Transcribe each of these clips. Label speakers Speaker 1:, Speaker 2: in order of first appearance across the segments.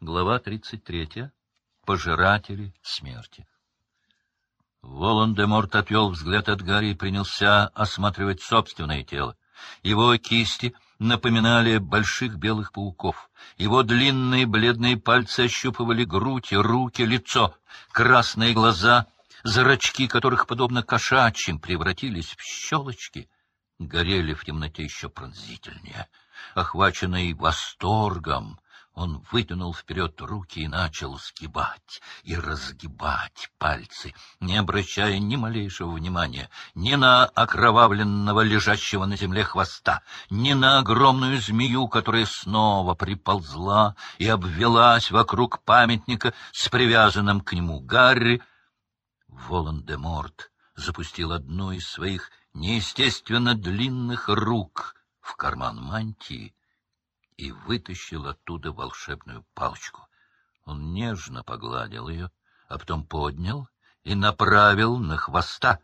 Speaker 1: Глава 33. Пожиратели смерти. Волан-де-Морт отвел взгляд от Гарри и принялся осматривать собственное тело. Его кисти напоминали больших белых пауков. Его длинные бледные пальцы ощупывали грудь, руки, лицо. Красные глаза, зрачки которых, подобно кошачьим, превратились в щелочки, горели в темноте еще пронзительнее. Охваченный восторгом, он вытянул вперед руки и начал сгибать и разгибать пальцы, не обращая ни малейшего внимания ни на окровавленного лежащего на земле хвоста, ни на огромную змею, которая снова приползла и обвелась вокруг памятника с привязанным к нему Гарри. Волан-де-Морт запустил одну из своих неестественно длинных рук в карман мантии и вытащил оттуда волшебную палочку. Он нежно погладил ее, а потом поднял и направил на хвоста.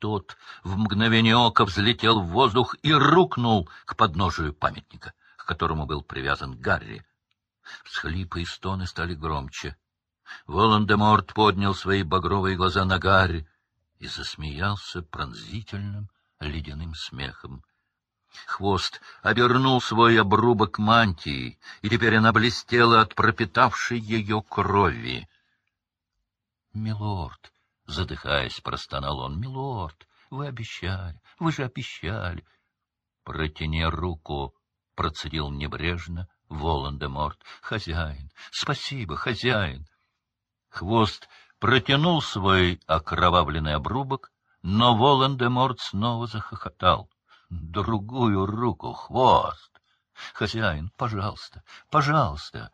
Speaker 1: Тот в мгновение ока взлетел в воздух и рухнул к подножию памятника, к которому был привязан Гарри. Всхлипы и стоны стали громче. Волан-де-Морт поднял свои багровые глаза на Гарри и засмеялся пронзительным ледяным смехом. Хвост обернул свой обрубок мантии, и теперь она блестела от пропитавшей ее крови. — Милорд, — задыхаясь, простонал он, — милорд, вы обещали, вы же обещали. — Протяни руку, — процедил небрежно Волан-де-Морт. — Хозяин, спасибо, хозяин. Хвост протянул свой окровавленный обрубок, но Волан-де-Морт снова захохотал другую руку, хвост. Хозяин, пожалуйста, пожалуйста.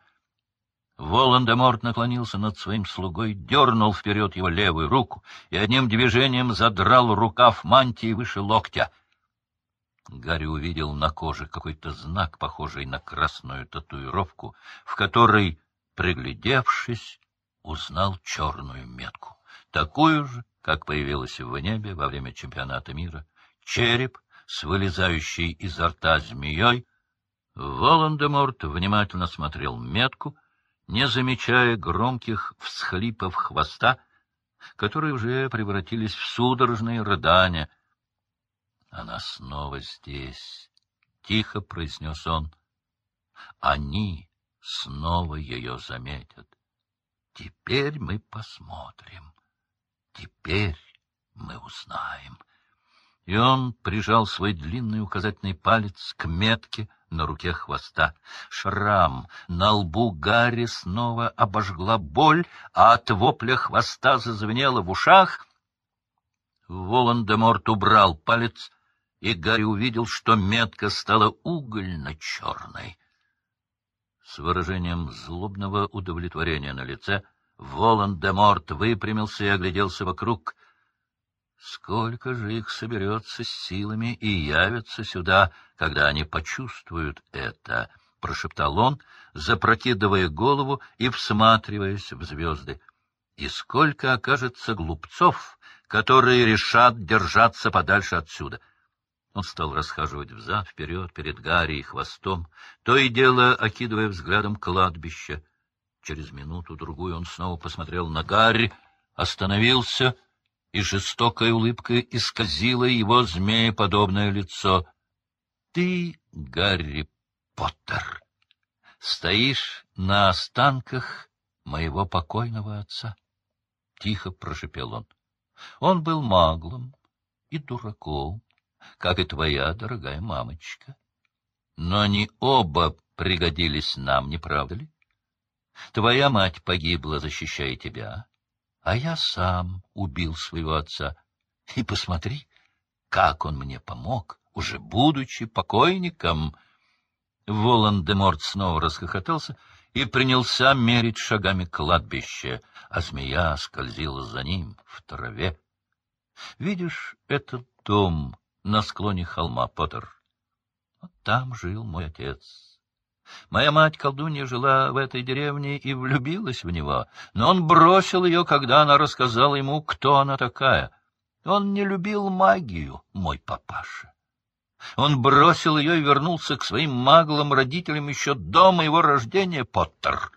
Speaker 1: Волан-де-Морт наклонился над своим слугой, дернул вперед его левую руку и одним движением задрал рукав мантии выше локтя. Гарри увидел на коже какой-то знак, похожий на красную татуировку, в которой, приглядевшись, узнал черную метку, такую же, как появилась в небе во время чемпионата мира. Череп с вылезающей изо рта змеей, Волан-де-Морт внимательно смотрел метку, не замечая громких всхлипов хвоста, которые уже превратились в судорожные рыдания. — Она снова здесь, — тихо произнес он. — Они снова ее заметят. Теперь мы посмотрим. Теперь мы узнаем и он прижал свой длинный указательный палец к метке на руке хвоста. Шрам на лбу Гарри снова обожгла боль, а от вопля хвоста зазвенело в ушах. Волан-де-Морт убрал палец, и Гарри увидел, что метка стала угольно-черной. С выражением злобного удовлетворения на лице Волан-де-Морт выпрямился и огляделся вокруг — Сколько же их соберется с силами и явятся сюда, когда они почувствуют это? — прошептал он, запрокидывая голову и всматриваясь в звезды. И сколько окажется глупцов, которые решат держаться подальше отсюда? Он стал расхаживать взад-вперед перед Гарри и хвостом, то и дело окидывая взглядом кладбище. Через минуту-другую он снова посмотрел на Гарри, остановился — и жестокая улыбка исказила его змееподобное лицо. — Ты, Гарри Поттер, стоишь на останках моего покойного отца, — тихо прошепел он. Он был маглом и дураком, как и твоя дорогая мамочка. Но они оба пригодились нам, не правда ли? Твоя мать погибла, защищая тебя, а я сам убил своего отца. И посмотри, как он мне помог, уже будучи покойником. Волан-де-Морт снова расхохотался и принялся мерить шагами кладбище, а змея скользила за ним в траве. — Видишь этот дом на склоне холма, Поттер? Там жил мой отец. Моя мать-колдунья жила в этой деревне и влюбилась в него, но он бросил ее, когда она рассказала ему, кто она такая. Он не любил магию, мой папаша. Он бросил ее и вернулся к своим маглым родителям еще до моего рождения, Поттер.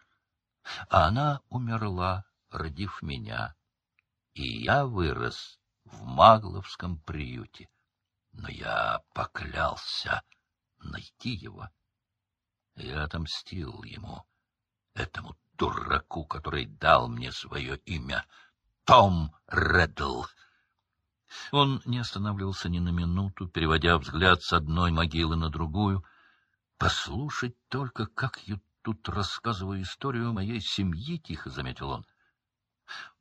Speaker 1: А она умерла, родив меня, и я вырос в магловском приюте. Но я поклялся найти его. Я отомстил ему, этому дураку, который дал мне свое имя, Том Реддл. Он не останавливался ни на минуту, переводя взгляд с одной могилы на другую. «Послушать только, как я тут рассказываю историю моей семьи», — тихо заметил он.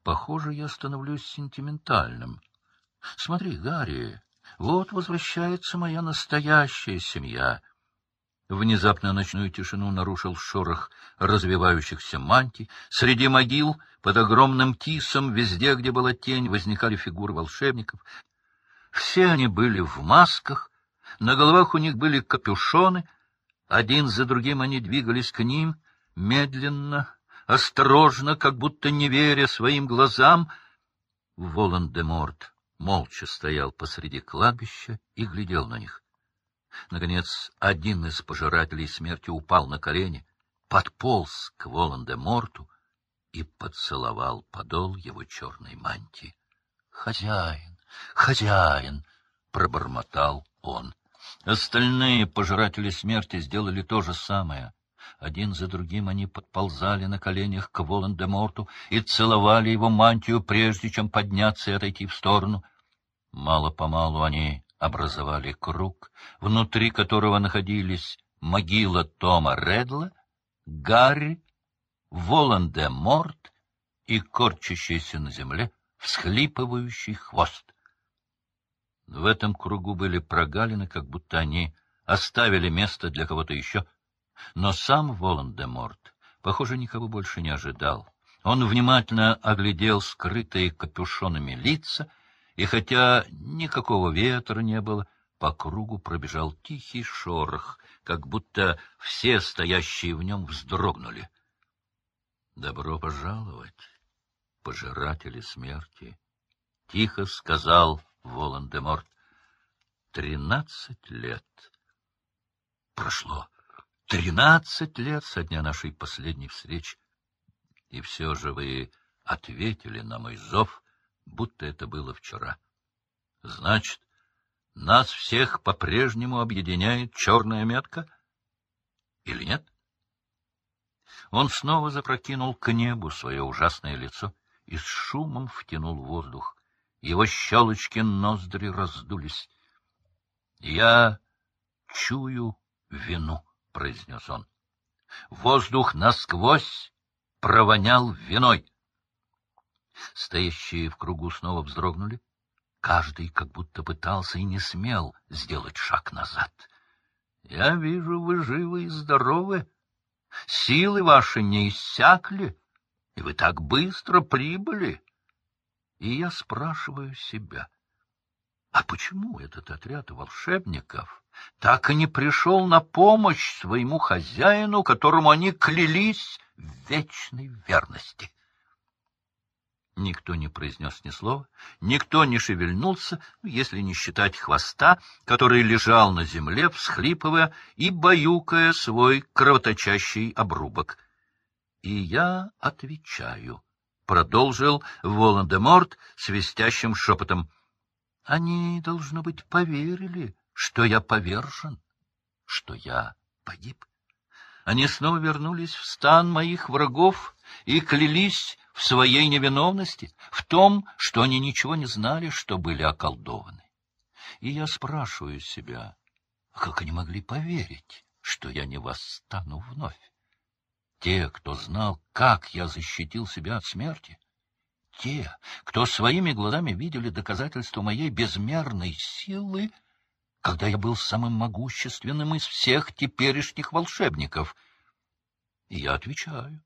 Speaker 1: «Похоже, я становлюсь сентиментальным. Смотри, Гарри, вот возвращается моя настоящая семья». Внезапно ночную тишину нарушил шорох развивающихся мантий. Среди могил, под огромным тисом, везде, где была тень, возникали фигуры волшебников. Все они были в масках, на головах у них были капюшоны. Один за другим они двигались к ним, медленно, осторожно, как будто не веря своим глазам. Волан-де-Морт молча стоял посреди кладбища и глядел на них. Наконец, один из пожирателей смерти упал на колени, подполз к Волан-де-Морту и поцеловал подол его черной мантии. — Хозяин, хозяин! — пробормотал он. Остальные пожиратели смерти сделали то же самое. Один за другим они подползали на коленях к Волан-де-Морту и целовали его мантию, прежде чем подняться и отойти в сторону. Мало-помалу они образовали круг, внутри которого находились могила Тома Редла, Гарри, Волан-де-Морт и корчащийся на земле всхлипывающий хвост. В этом кругу были прогалины, как будто они оставили место для кого-то еще. Но сам Волан-де-Морт, похоже, никого больше не ожидал. Он внимательно оглядел скрытые капюшонами лица и хотя никакого ветра не было, по кругу пробежал тихий шорох, как будто все стоящие в нем вздрогнули. — Добро пожаловать, пожиратели смерти! — тихо сказал Волан-де-Морт. — Тринадцать лет. Прошло тринадцать лет со дня нашей последней встречи, и все же вы ответили на мой зов — будто это было вчера. Значит, нас всех по-прежнему объединяет черная метка? Или нет? Он снова запрокинул к небу свое ужасное лицо и с шумом втянул воздух. Его щелочки ноздри раздулись. — Я чую вину, — произнес он. Воздух насквозь провонял виной. Стоящие в кругу снова вздрогнули. Каждый как будто пытался и не смел сделать шаг назад. — Я вижу, вы живы и здоровы. Силы ваши не иссякли, и вы так быстро прибыли. И я спрашиваю себя, а почему этот отряд волшебников так и не пришел на помощь своему хозяину, которому они клялись в вечной верности? Никто не произнес ни слова, никто не шевельнулся, если не считать хвоста, который лежал на земле, всхлипывая и баюкая свой кровоточащий обрубок. — И я отвечаю, — продолжил Волан-де-Морт свистящим шепотом. — Они, должно быть, поверили, что я повержен, что я погиб. Они снова вернулись в стан моих врагов и клялись в своей невиновности, в том, что они ничего не знали, что были околдованы. И я спрашиваю себя, как они могли поверить, что я не восстану вновь? Те, кто знал, как я защитил себя от смерти, те, кто своими глазами видели доказательства моей безмерной силы, когда я был самым могущественным из всех теперешних волшебников. И я отвечаю,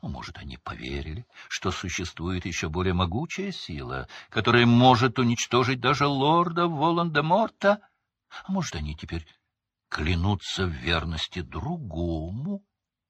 Speaker 1: ну, может, они поверили, что существует еще более могучая сила, которая может уничтожить даже лорда Волан-де-Морта? А может, они теперь клянутся в верности другому